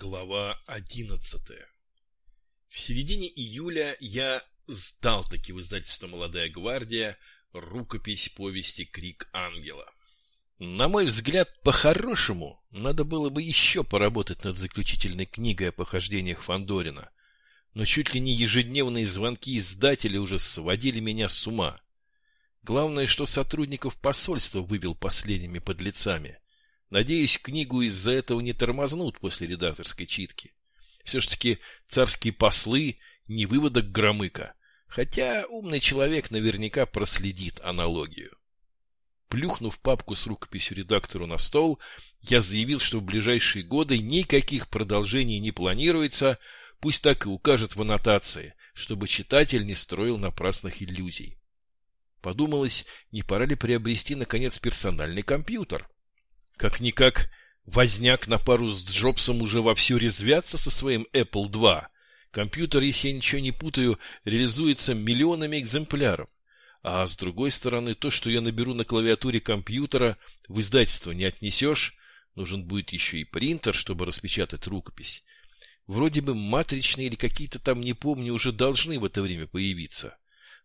Глава одиннадцатая В середине июля я сдал таки в издательство «Молодая гвардия» рукопись повести «Крик ангела». На мой взгляд, по-хорошему, надо было бы еще поработать над заключительной книгой о похождениях Фандорина, но чуть ли не ежедневные звонки издателя уже сводили меня с ума. Главное, что сотрудников посольства вывел последними подлецами – Надеюсь, книгу из-за этого не тормознут после редакторской читки. Все ж таки царские послы не выводок Громыка, хотя умный человек наверняка проследит аналогию. Плюхнув папку с рукописью редактору на стол, я заявил, что в ближайшие годы никаких продолжений не планируется, пусть так и укажет в аннотации, чтобы читатель не строил напрасных иллюзий. Подумалось, не пора ли приобрести, наконец, персональный компьютер? Как-никак, возняк на пару с Джобсом уже вовсю резвятся со своим Apple II. Компьютер, если я ничего не путаю, реализуется миллионами экземпляров. А с другой стороны, то, что я наберу на клавиатуре компьютера, в издательство не отнесешь. Нужен будет еще и принтер, чтобы распечатать рукопись. Вроде бы матричные или какие-то там, не помню, уже должны в это время появиться.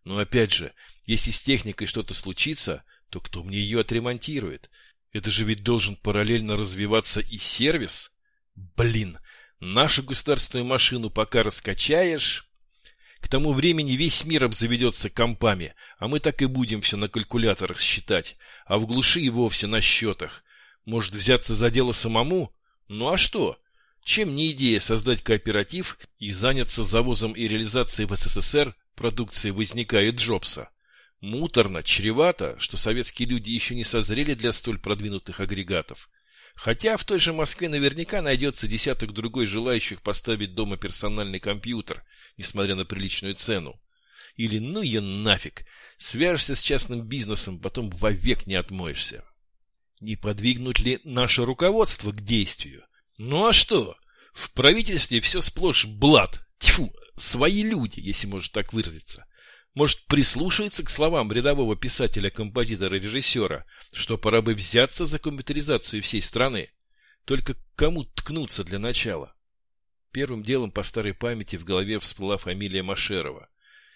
Но опять же, если с техникой что-то случится, то кто мне ее отремонтирует? Это же ведь должен параллельно развиваться и сервис. Блин, нашу государственную машину пока раскачаешь... К тому времени весь мир обзаведется компами, а мы так и будем все на калькуляторах считать, а в глуши и вовсе на счетах. Может взяться за дело самому? Ну а что? Чем не идея создать кооператив и заняться завозом и реализацией в СССР продукции Возняка и Джобса? Муторно, чревато, что советские люди еще не созрели для столь продвинутых агрегатов. Хотя в той же Москве наверняка найдется десяток другой желающих поставить дома персональный компьютер, несмотря на приличную цену. Или ну ее нафиг, свяжешься с частным бизнесом, потом вовек не отмоешься. Не подвигнуть ли наше руководство к действию? Ну а что? В правительстве все сплошь блат, тьфу, свои люди, если можно так выразиться. Может, прислушается к словам рядового писателя, композитора, режиссера, что пора бы взяться за компьютеризацию всей страны. Только кому ткнуться для начала? Первым делом по старой памяти в голове всплыла фамилия Машерова.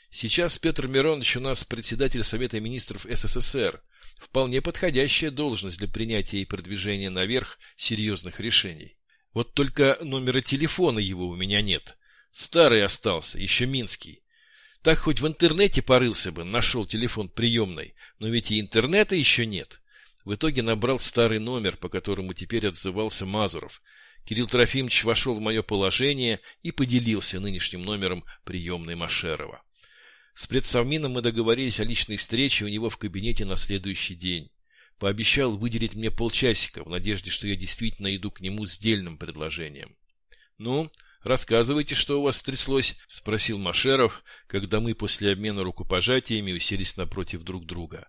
Сейчас Петр Миронович у нас председатель Совета министров СССР. Вполне подходящая должность для принятия и продвижения наверх серьезных решений. Вот только номера телефона его у меня нет. Старый остался, еще Минский. Так хоть в интернете порылся бы, нашел телефон приемной, но ведь и интернета еще нет. В итоге набрал старый номер, по которому теперь отзывался Мазуров. Кирилл Трофимович вошел в мое положение и поделился нынешним номером приемной Машерова. С предсовмином мы договорились о личной встрече у него в кабинете на следующий день. Пообещал выделить мне полчасика, в надежде, что я действительно иду к нему с дельным предложением. «Ну, «Рассказывайте, что у вас стряслось?» — спросил Машеров, когда мы после обмена рукопожатиями уселись напротив друг друга.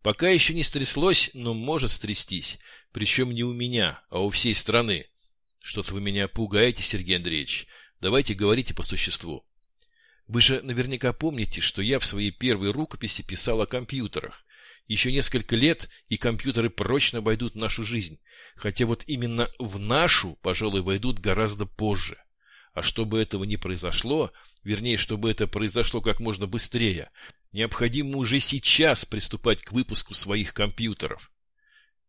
«Пока еще не стряслось, но может стрястись, причем не у меня, а у всей страны. Что-то вы меня пугаете, Сергей Андреевич. Давайте говорите по существу. Вы же наверняка помните, что я в своей первой рукописи писал о компьютерах. Еще несколько лет, и компьютеры прочно войдут в нашу жизнь. Хотя вот именно в нашу, пожалуй, войдут гораздо позже. А чтобы этого не произошло, вернее, чтобы это произошло как можно быстрее, необходимо уже сейчас приступать к выпуску своих компьютеров.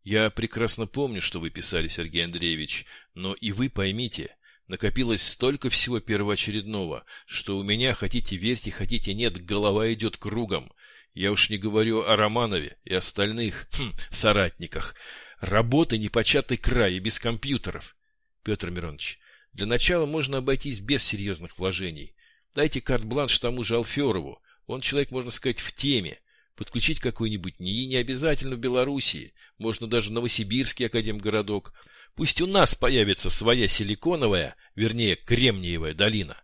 Я прекрасно помню, что вы писали, Сергей Андреевич, но и вы поймите, накопилось столько всего первоочередного, что у меня, хотите верьте, хотите нет, голова идет кругом. Я уж не говорю о Романове и остальных хм, соратниках. Работы непочатый край и без компьютеров. Петр Миронович, для начала можно обойтись без серьезных вложений. Дайте карт-бланш тому же Алферову. Он человек, можно сказать, в теме. Подключить какой-нибудь НИИ не обязательно в Белоруссии. Можно даже Новосибирский академгородок. Пусть у нас появится своя силиконовая, вернее, кремниевая долина.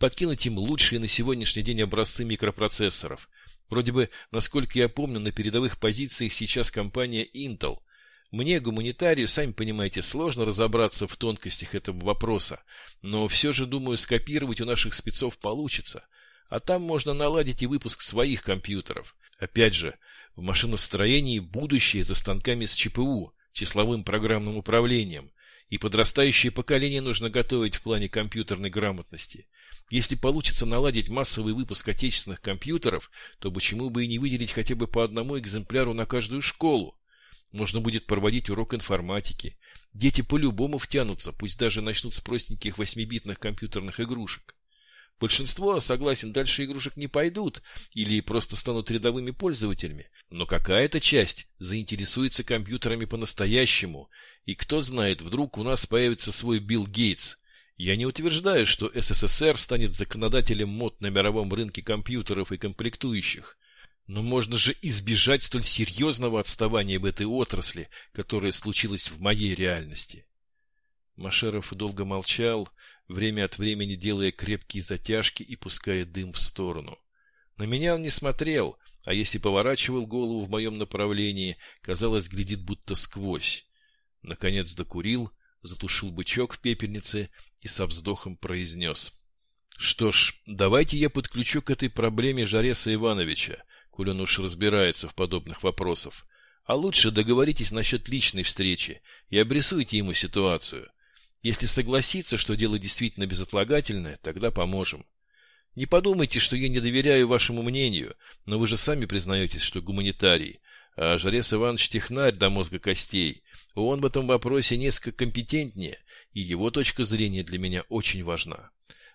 Подкинуть им лучшие на сегодняшний день образцы микропроцессоров. Вроде бы, насколько я помню, на передовых позициях сейчас компания Intel – мне, гуманитарию, сами понимаете, сложно разобраться в тонкостях этого вопроса, но все же, думаю, скопировать у наших спецов получится. А там можно наладить и выпуск своих компьютеров. Опять же, в машиностроении будущее за станками с ЧПУ, числовым программным управлением. И подрастающее поколение нужно готовить в плане компьютерной грамотности. Если получится наладить массовый выпуск отечественных компьютеров, то почему бы и не выделить хотя бы по одному экземпляру на каждую школу? Можно будет проводить урок информатики. Дети по-любому втянутся, пусть даже начнут с простеньких восьмибитных компьютерных игрушек. Большинство, согласен, дальше игрушек не пойдут или просто станут рядовыми пользователями, но какая-то часть заинтересуется компьютерами по-настоящему, и кто знает, вдруг у нас появится свой Билл Гейтс. Я не утверждаю, что СССР станет законодателем мод на мировом рынке компьютеров и комплектующих, но можно же избежать столь серьезного отставания в этой отрасли, которое случилось в моей реальности. Машеров долго молчал, время от времени делая крепкие затяжки и пуская дым в сторону. На меня он не смотрел, а если поворачивал голову в моем направлении, казалось, глядит будто сквозь. Наконец докурил, затушил бычок в пепельнице и со вздохом произнес. — Что ж, давайте я подключу к этой проблеме Жареса Ивановича, коль уж разбирается в подобных вопросах. А лучше договоритесь насчет личной встречи и обрисуйте ему ситуацию. Если согласится, что дело действительно безотлагательное, тогда поможем. Не подумайте, что я не доверяю вашему мнению, но вы же сами признаетесь, что гуманитарий. А Жарес Иванович технарь до мозга костей. Он в этом вопросе несколько компетентнее, и его точка зрения для меня очень важна.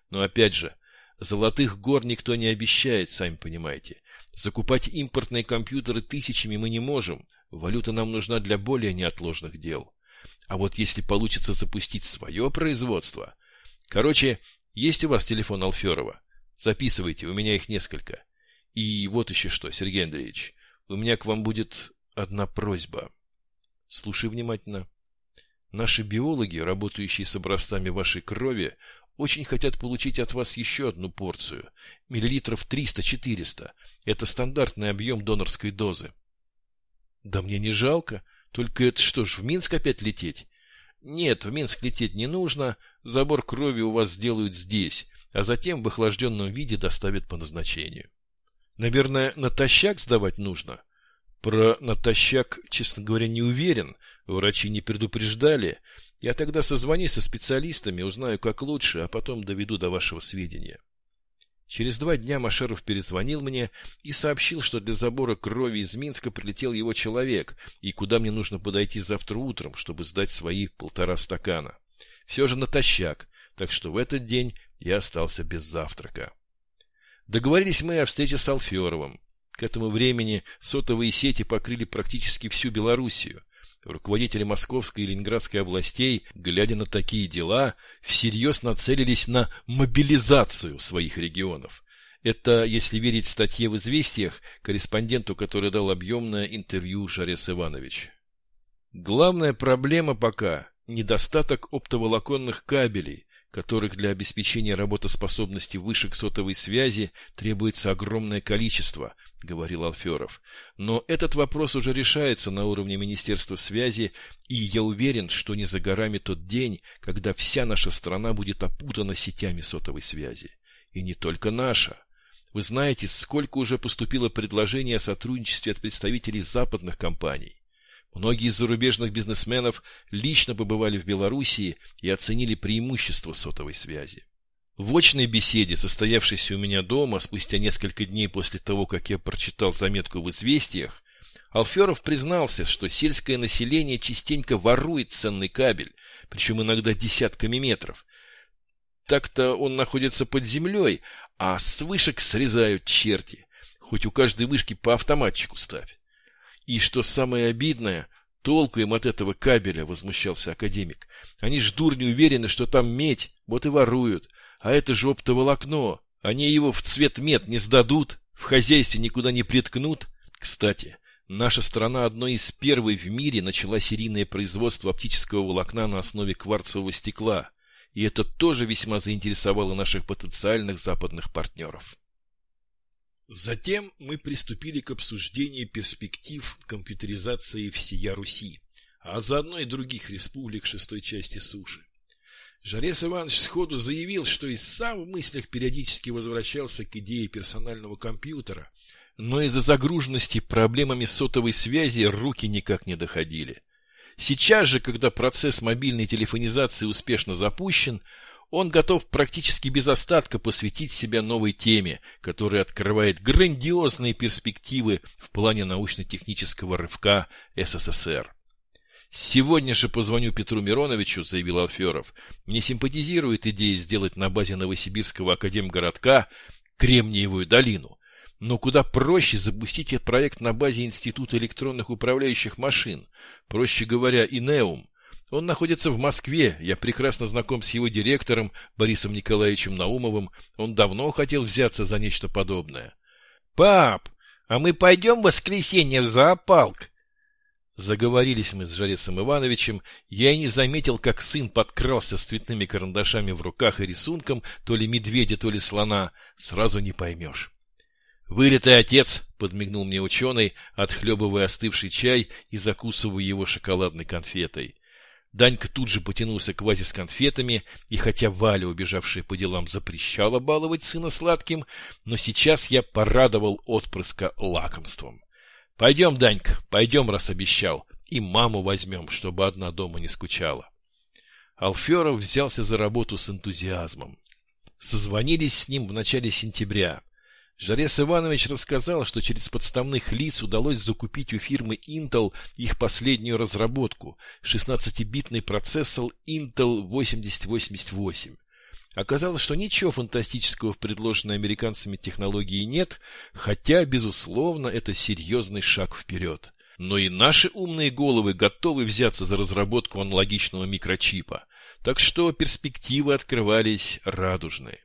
Но опять же, золотых гор никто не обещает, сами понимаете. Закупать импортные компьютеры тысячами мы не можем. Валюта нам нужна для более неотложных дел. А вот если получится запустить свое производство... Короче, есть у вас телефон Алферова? Записывайте, у меня их несколько. И вот еще что, Сергей Андреевич, у меня к вам будет одна просьба. Слушай внимательно. Наши биологи, работающие с образцами вашей крови, очень хотят получить от вас еще одну порцию. Миллилитров 300-400. Это стандартный объем донорской дозы. Да мне не жалко. Только это что ж, в Минск опять лететь? Нет, в Минск лететь не нужно, забор крови у вас сделают здесь, а затем в охлажденном виде доставят по назначению. Наверное, натощак сдавать нужно? Про натощак, честно говоря, не уверен, врачи не предупреждали. Я тогда созвонюсь со специалистами, узнаю, как лучше, а потом доведу до вашего сведения. Через два дня Машеров перезвонил мне и сообщил, что для забора крови из Минска прилетел его человек, и куда мне нужно подойти завтра утром, чтобы сдать свои полтора стакана. Все же натощак, так что в этот день я остался без завтрака. Договорились мы о встрече с Алферовым. К этому времени сотовые сети покрыли практически всю Белоруссию. Руководители Московской и Ленинградской областей, глядя на такие дела, всерьез нацелились на мобилизацию своих регионов. Это, если верить статье в «Известиях», корреспонденту, который дал объемное интервью Жарес Иванович. Главная проблема пока – недостаток оптоволоконных кабелей, которых для обеспечения работоспособности вышек сотовой связи требуется огромное количество, говорил Алферов. Но этот вопрос уже решается на уровне Министерства связи, и я уверен, что не за горами тот день, когда вся наша страна будет опутана сетями сотовой связи. И не только наша. Вы знаете, сколько уже поступило предложений о сотрудничестве от представителей западных компаний. Многие из зарубежных бизнесменов лично побывали в Белоруссии и оценили преимущества сотовой связи. В очной беседе, состоявшейся у меня дома спустя несколько дней после того, как я прочитал заметку в «Известиях», Алферов признался, что сельское население частенько ворует ценный кабель, причем иногда десятками метров. Так-то он находится под землей, а с вышек срезают черти, хоть у каждой вышки по автоматчику ставь. И что самое обидное, толку им от этого кабеля, возмущался академик. Они ж дурни уверены, что там медь, вот и воруют. А это же оптоволокно. Они его в цвет мед не сдадут, в хозяйстве никуда не приткнут. Кстати, наша страна одной из первой в мире начала серийное производство оптического волокна на основе кварцевого стекла. И это тоже весьма заинтересовало наших потенциальных западных партнеров. Затем мы приступили к обсуждению перспектив компьютеризации всея Руси, а заодно и других республик шестой части суши. Жарес Иванович сходу заявил, что и сам в мыслях периодически возвращался к идее персонального компьютера, но из-за загруженности проблемами сотовой связи руки никак не доходили. Сейчас же, когда процесс мобильной телефонизации успешно запущен, он готов практически без остатка посвятить себя новой теме, которая открывает грандиозные перспективы в плане научно-технического рывка СССР. «Сегодня же позвоню Петру Мироновичу», — заявил Алферов. «Мне симпатизирует идея сделать на базе Новосибирского академгородка Кремниевую долину. Но куда проще запустить этот проект на базе Института электронных управляющих машин, проще говоря, ИНЕУМ. Он находится в Москве, я прекрасно знаком с его директором Борисом Николаевичем Наумовым, он давно хотел взяться за нечто подобное. «Пап, а мы пойдем в воскресенье в зоопарк?» Заговорились мы с Жарецом Ивановичем, я и не заметил, как сын подкрался с цветными карандашами в руках и рисунком, то ли медведя, то ли слона, сразу не поймешь. «Вылитый отец!» — подмигнул мне ученый, отхлебывая остывший чай и закусывая его шоколадной конфетой. Данька тут же потянулся к вазе с конфетами, и хотя Валя, убежавшая по делам, запрещала баловать сына сладким, но сейчас я порадовал отпрыска лакомством. «Пойдем, Данька, пойдем, раз обещал, и маму возьмем, чтобы одна дома не скучала». Алферов взялся за работу с энтузиазмом. Созвонились с ним в начале сентября. Жарес Иванович рассказал, что через подставных лиц удалось закупить у фирмы Intel их последнюю разработку – 16-битный процессор Intel 8088. Оказалось, что ничего фантастического в предложенной американцами технологии нет, хотя, безусловно, это серьезный шаг вперед. Но и наши умные головы готовы взяться за разработку аналогичного микрочипа, так что перспективы открывались радужные.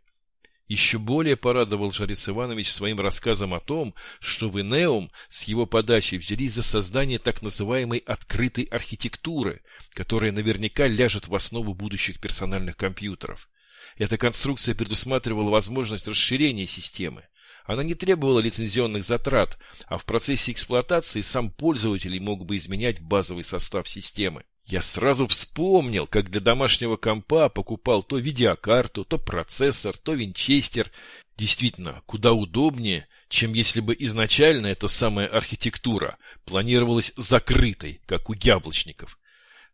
Еще более порадовал Жарец Иванович своим рассказом о том, что в Инеум с его подачей взялись за создание так называемой открытой архитектуры, которая наверняка ляжет в основу будущих персональных компьютеров. Эта конструкция предусматривала возможность расширения системы. Она не требовала лицензионных затрат, а в процессе эксплуатации сам пользователь мог бы изменять базовый состав системы. Я сразу вспомнил, как для домашнего компа покупал то видеокарту, то процессор, то винчестер. Действительно, куда удобнее, чем если бы изначально эта самая архитектура планировалась закрытой, как у яблочников.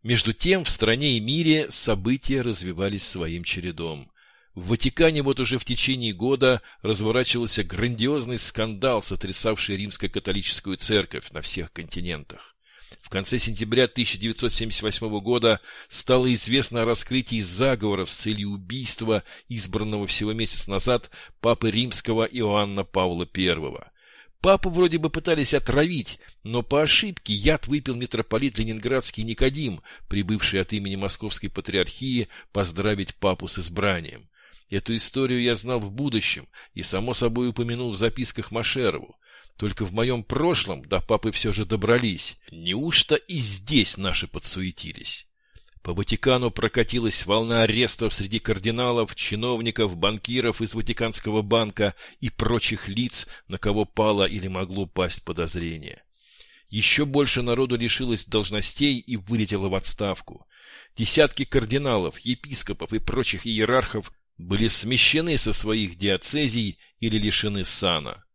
Между тем, в стране и мире события развивались своим чередом. В Ватикане вот уже в течение года разворачивался грандиозный скандал, сотрясавший римско-католическую церковь на всех континентах. В конце сентября 1978 года стало известно о раскрытии заговора с целью убийства избранного всего месяц назад папы римского Иоанна Павла I. Папу вроде бы пытались отравить, но по ошибке яд выпил митрополит Ленинградский Никодим, прибывший от имени Московской Патриархии поздравить папу с избранием. Эту историю я знал в будущем и, само собой, упомянул в записках Машерову. Только в моем прошлом до папы все же добрались. Неужто и здесь наши подсуетились? По Ватикану прокатилась волна арестов среди кардиналов, чиновников, банкиров из Ватиканского банка и прочих лиц, на кого пало или могло пасть подозрение. Еще больше народу лишилось должностей и вылетело в отставку. Десятки кардиналов, епископов и прочих иерархов были смещены со своих диацезий или лишены сана.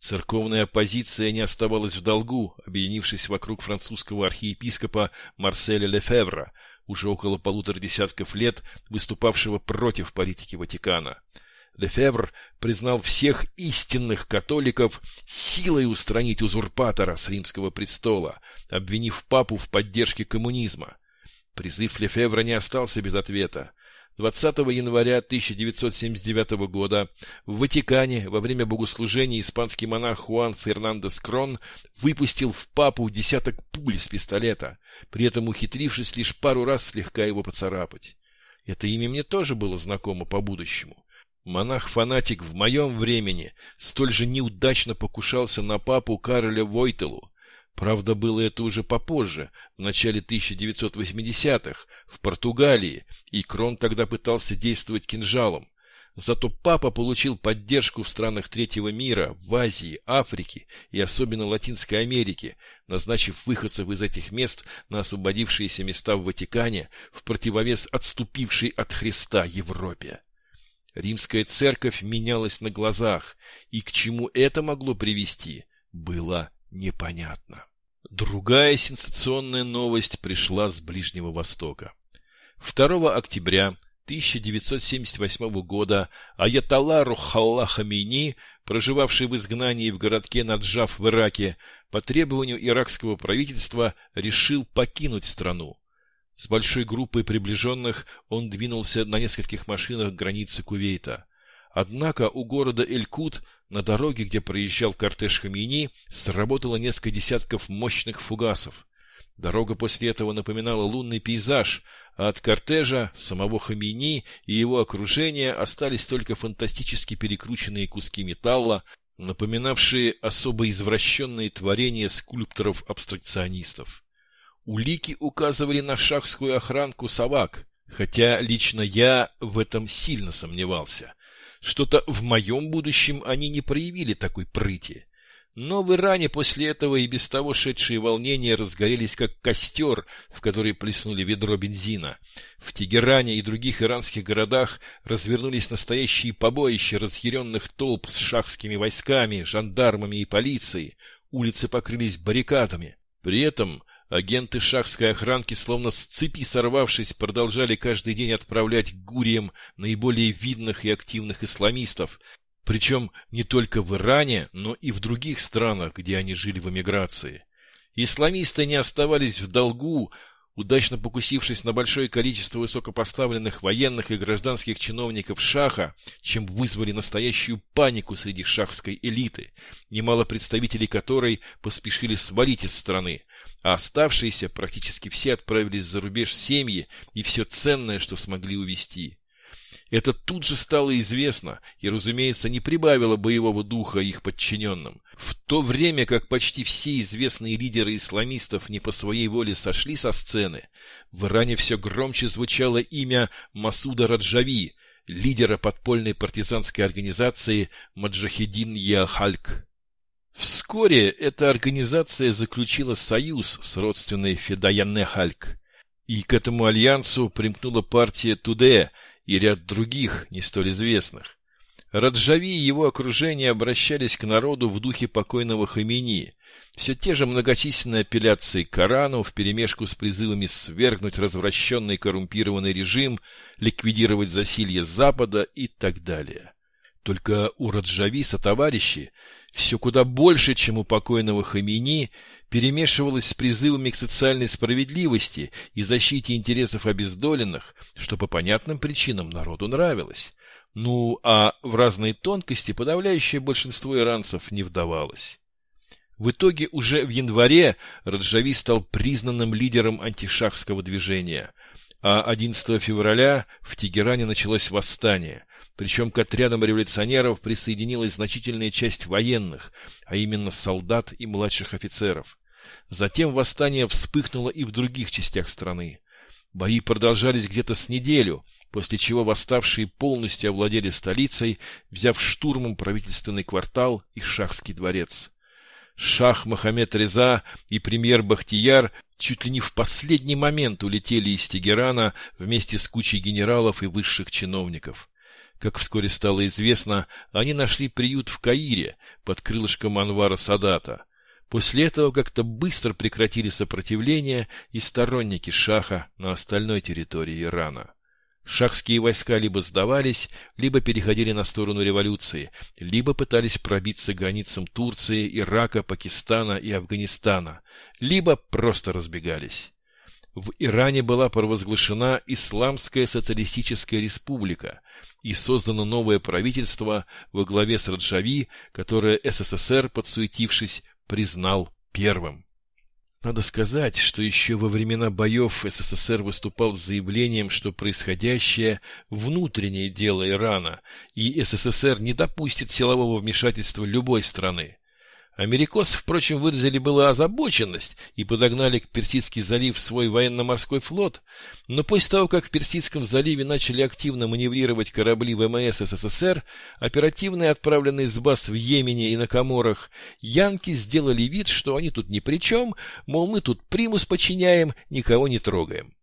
Церковная оппозиция не оставалась в долгу, объединившись вокруг французского архиепископа Марселя Лефевра, уже около полутора десятков лет выступавшего против политики Ватикана. Лефевр признал всех истинных католиков силой устранить узурпатора с римского престола, обвинив папу в поддержке коммунизма. Призыв Лефевра не остался без ответа. 20 января 1979 года в Ватикане во время богослужения испанский монах Хуан Фернандес Крон выпустил в папу десяток пуль из пистолета, при этом ухитрившись лишь пару раз слегка его поцарапать. Это имя мне тоже было знакомо по будущему. Монах-фанатик в моем времени столь же неудачно покушался на папу Кароля Войтелу, Правда, было это уже попозже, в начале 1980-х, в Португалии, и Крон тогда пытался действовать кинжалом. Зато папа получил поддержку в странах третьего мира, в Азии, Африке и особенно Латинской Америке, назначив выходцев из этих мест на освободившиеся места в Ватикане в противовес отступившей от Христа Европе. Римская церковь менялась на глазах, и к чему это могло привести, было непонятно. Другая сенсационная новость пришла с Ближнего Востока. 2 октября 1978 года Аятолла Рухалла Хамини, проживавший в изгнании в городке Наджав в Ираке, по требованию иракского правительства решил покинуть страну. С большой группой приближенных он двинулся на нескольких машинах к границе Кувейта. Однако у города Эль-Кут на дороге, где проезжал кортеж Хамини, сработало несколько десятков мощных фугасов. Дорога после этого напоминала лунный пейзаж, а от кортежа, самого Хамини и его окружения остались только фантастически перекрученные куски металла, напоминавшие особо извращенные творения скульпторов-абстракционистов. Улики указывали на шахскую охранку собак, хотя лично я в этом сильно сомневался. Что-то в моем будущем они не проявили такой прыти. Но в Иране после этого и без того шедшие волнения разгорелись как костер, в который плеснули ведро бензина. В Тегеране и других иранских городах развернулись настоящие побоища разъяренных толп с шахскими войсками, жандармами и полицией. Улицы покрылись баррикадами. При этом Агенты шахской охранки, словно с цепи сорвавшись, продолжали каждый день отправлять гуриям наиболее видных и активных исламистов, причем не только в Иране, но и в других странах, где они жили в эмиграции. Исламисты не оставались в долгу, удачно покусившись на большое количество высокопоставленных военных и гражданских чиновников Шаха, чем вызвали настоящую панику среди шахской элиты, немало представителей которой поспешили свалить из страны, а оставшиеся практически все отправились за рубеж семьи и все ценное, что смогли увезти. Это тут же стало известно и, разумеется, не прибавило боевого духа их подчиненным. В то время как почти все известные лидеры исламистов не по своей воле сошли со сцены, в Иране все громче звучало имя Масуда Раджави, лидера подпольной партизанской организации Маджахедин Яхальк. Вскоре эта организация заключила союз с родственной Федаянехальк, и к этому альянсу примкнула партия Туде – и ряд других, не столь известных. Раджави и его окружение обращались к народу в духе покойного Хамини. Все те же многочисленные апелляции к Корану вперемешку с призывами свергнуть развращенный коррумпированный режим, ликвидировать засилье Запада и так далее. Только у Раджави сотоварищи все куда больше, чем у покойного Хамини, перемешивалось с призывами к социальной справедливости и защите интересов обездоленных, что по понятным причинам народу нравилось. Ну, а в разные тонкости подавляющее большинство иранцев не вдавалось. В итоге уже в январе Раджави стал признанным лидером антишахского движения, а 11 февраля в Тегеране началось восстание, причем к отрядам революционеров присоединилась значительная часть военных, а именно солдат и младших офицеров. Затем восстание вспыхнуло и в других частях страны. Бои продолжались где-то с неделю, после чего восставшие полностью овладели столицей, взяв штурмом правительственный квартал и шахский дворец. Шах Мохаммед Реза и премьер Бахтияр чуть ли не в последний момент улетели из Тегерана вместе с кучей генералов и высших чиновников. Как вскоре стало известно, они нашли приют в Каире под крылышком Анвара Садата. После этого как-то быстро прекратили сопротивление и сторонники Шаха на остальной территории Ирана. Шахские войска либо сдавались, либо переходили на сторону революции, либо пытались пробиться границам Турции, Ирака, Пакистана и Афганистана, либо просто разбегались в Иране была провозглашена Исламская социалистическая республика и создано новое правительство во главе с Раджави, которое СССР, подсуетившись, признал первым. Надо сказать, что еще во времена боев СССР выступал с заявлением, что происходящее – внутреннее дело Ирана, и СССР не допустит силового вмешательства любой страны. Америкосы, впрочем, выразили было озабоченность и подогнали к Персидский залив свой военно-морской флот, но после того, как в Персидском заливе начали активно маневрировать корабли ВМС СССР, оперативные, отправленные с баз в Йемене и на Коморах, янки сделали вид, что они тут ни при чем, мол, мы тут примус подчиняем, никого не трогаем.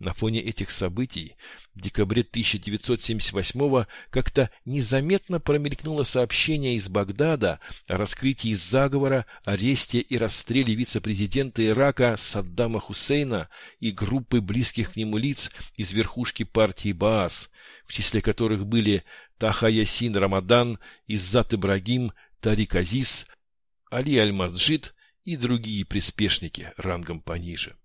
На фоне этих событий в декабре 1978 как-то незаметно промелькнуло сообщение из Багдада о раскрытии заговора, аресте и расстреле вице-президента Ирака Саддама Хусейна и группы близких к нему лиц из верхушки партии Баас, в числе которых были Таха Ясин Рамадан, Иззат Ибрагим, Тарик Азиз, Али Аль-Масджид и другие приспешники рангом пониже.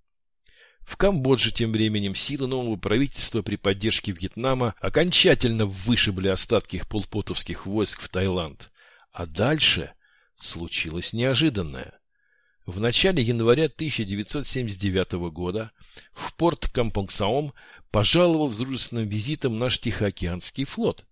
В Камбодже тем временем силы нового правительства при поддержке Вьетнама окончательно вышибли остатки их полпотовских войск в Таиланд. А дальше случилось неожиданное. В начале января 1979 года в порт Кампонгсаом пожаловал с дружественным визитом наш Тихоокеанский флот.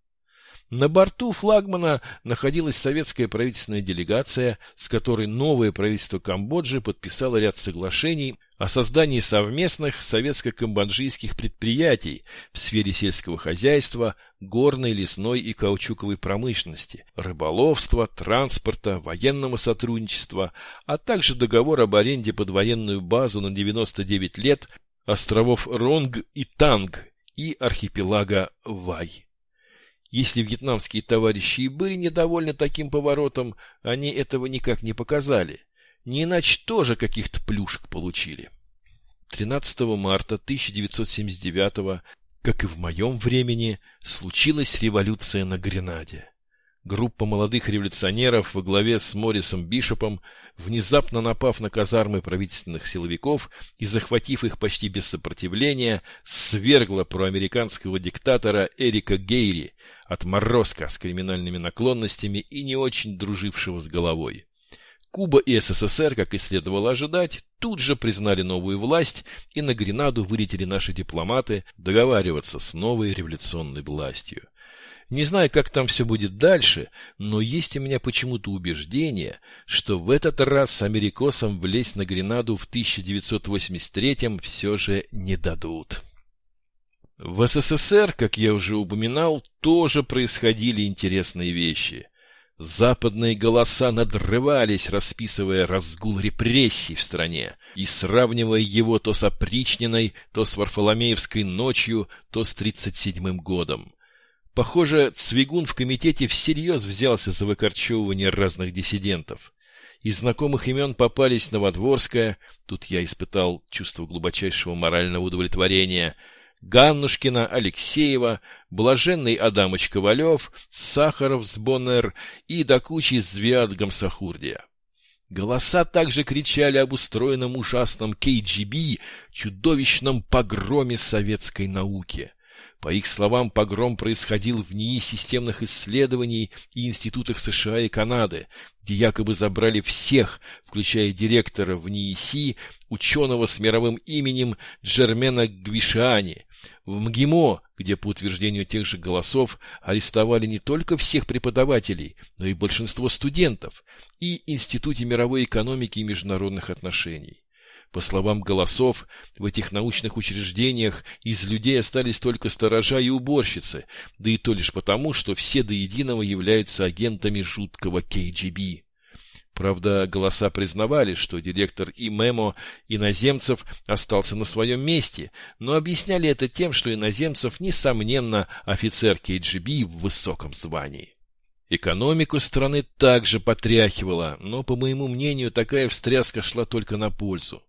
На борту флагмана находилась советская правительственная делегация, с которой новое правительство Камбоджи подписало ряд соглашений о создании совместных советско-камбоджийских предприятий в сфере сельского хозяйства, горной, лесной и каучуковой промышленности, рыболовства, транспорта, военного сотрудничества, а также договор об аренде под военную базу на 99 лет островов Ронг и Танг и архипелага Вай. Если вьетнамские товарищи и были недовольны таким поворотом, они этого никак не показали. Не иначе тоже каких-то плюшек получили. 13 марта 1979 как и в моем времени, случилась революция на Гренаде. Группа молодых революционеров во главе с Моррисом Бишопом, внезапно напав на казармы правительственных силовиков и захватив их почти без сопротивления, свергла проамериканского диктатора Эрика Гейри, отморозка с криминальными наклонностями и не очень дружившего с головой. Куба и СССР, как и следовало ожидать, тут же признали новую власть, и на Гренаду вылетели наши дипломаты договариваться с новой революционной властью. Не знаю, как там все будет дальше, но есть у меня почему-то убеждение, что в этот раз с америкосом влезть на Гренаду в 1983-м все же не дадут. В СССР, как я уже упоминал, тоже происходили интересные вещи. Западные голоса надрывались, расписывая разгул репрессий в стране и сравнивая его то с опричниной, то с Варфоломеевской ночью, то с 37-м годом. Похоже, Цвигун в комитете всерьез взялся за выкорчевывание разных диссидентов. Из знакомых имен попались Новодворская, тут я испытал чувство глубочайшего морального удовлетворения, Ганнушкина, Алексеева, Блаженный Адамыч Ковалев, Сахаров с Боннер и до кучи Звят Гамсахурдия. Голоса также кричали об устроенном ужасном КГБ, чудовищном погроме советской науки – по их словам, погром происходил в НИИ системных исследований и институтах США и Канады, где якобы забрали всех, включая директора в НИИСИ, ученого с мировым именем Джермена Гвишани. В МГИМО, где, по утверждению тех же голосов, арестовали не только всех преподавателей, но и большинство студентов, и Институте мировой экономики и международных отношений. По словам голосов, в этих научных учреждениях из людей остались только сторожа и уборщицы, да и то лишь потому, что все до единого являются агентами жуткого КГБ. Правда, голоса признавали, что директор и Мемо иноземцев остался на своем месте, но объясняли это тем, что иноземцев, несомненно, офицер КГБ в высоком звании. Экономику страны также потряхивала, но, по моему мнению, такая встряска шла только на пользу.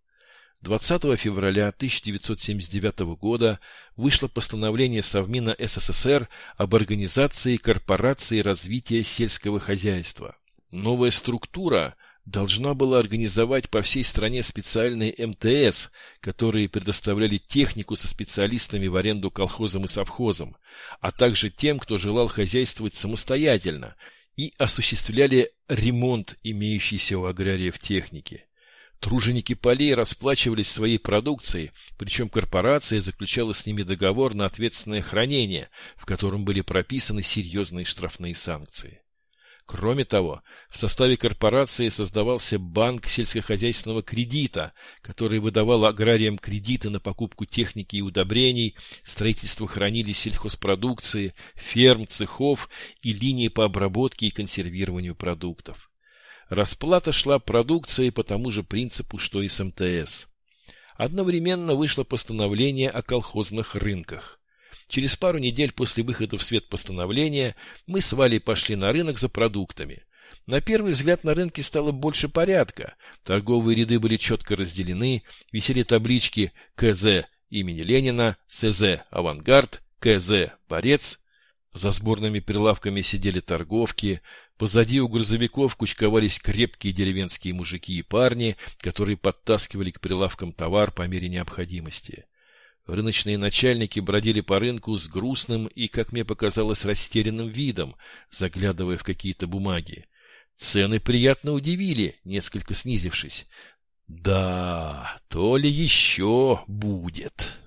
20 февраля 1979 года вышло постановление Совмина СССР об организации корпорации развития сельского хозяйства. Новая структура должна была организовать по всей стране специальные МТС, которые предоставляли технику со специалистами в аренду колхозам и совхозам, а также тем, кто желал хозяйствовать самостоятельно, и осуществляли ремонт имеющейся у аграриев техники. Труженики полей расплачивались своей продукцией, причем корпорация заключала с ними договор на ответственное хранение, в котором были прописаны серьезные штрафные санкции. Кроме того, в составе корпорации создавался банк сельскохозяйственного кредита, который выдавал аграриям кредиты на покупку техники и удобрений, строительство хранилищ сельхозпродукции, ферм, цехов и линии по обработке и консервированию продуктов. Расплата шла продукцией по тому же принципу, что и с МТС. одновременно вышло постановление о колхозных рынках. Через пару недель после выхода в свет постановления мы с Валей пошли на рынок за продуктами. На первый взгляд на рынке стало больше порядка. Торговые ряды были четко разделены, висели таблички КЗ имени Ленина, СЗ «Авангард», КЗ «Борец». За сборными прилавками сидели торговки, позади у грузовиков кучковались крепкие деревенские мужики и парни, которые подтаскивали к прилавкам товар по мере необходимости. Рыночные начальники бродили по рынку с грустным и, как мне показалось, растерянным видом, заглядывая в какие-то бумаги. Цены приятно удивили, несколько снизившись. Да, то ли еще будет.